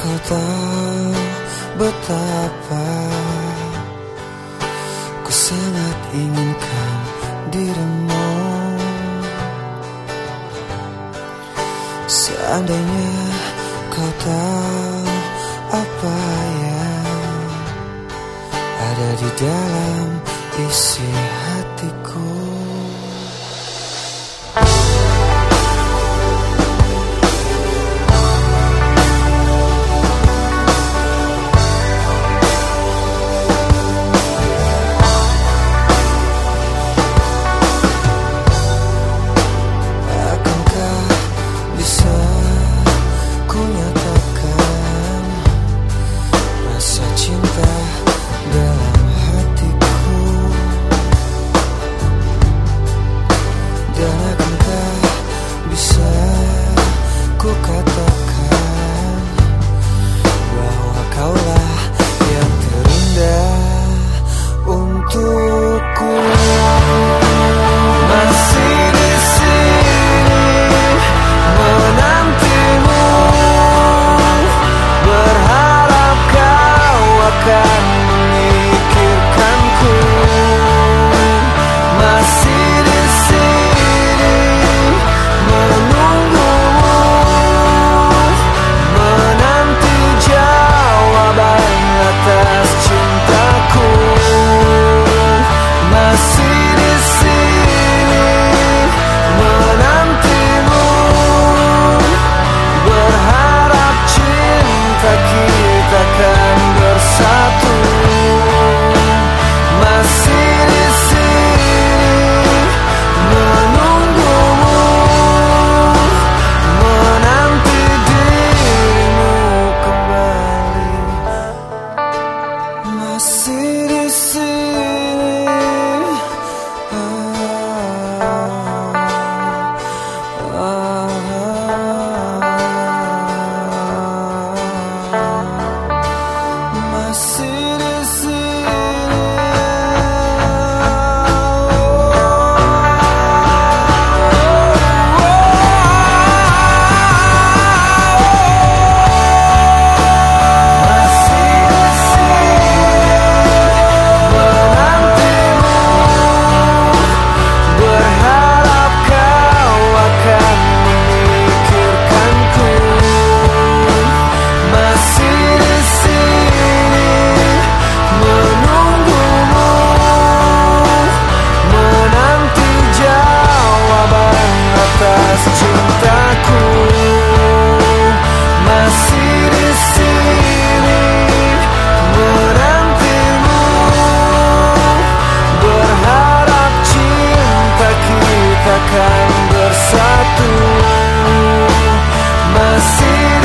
Kau tahu betapa Ku sangat inginkan dirimu. Seandainya kau tahu apa yang ada di dalam isi sin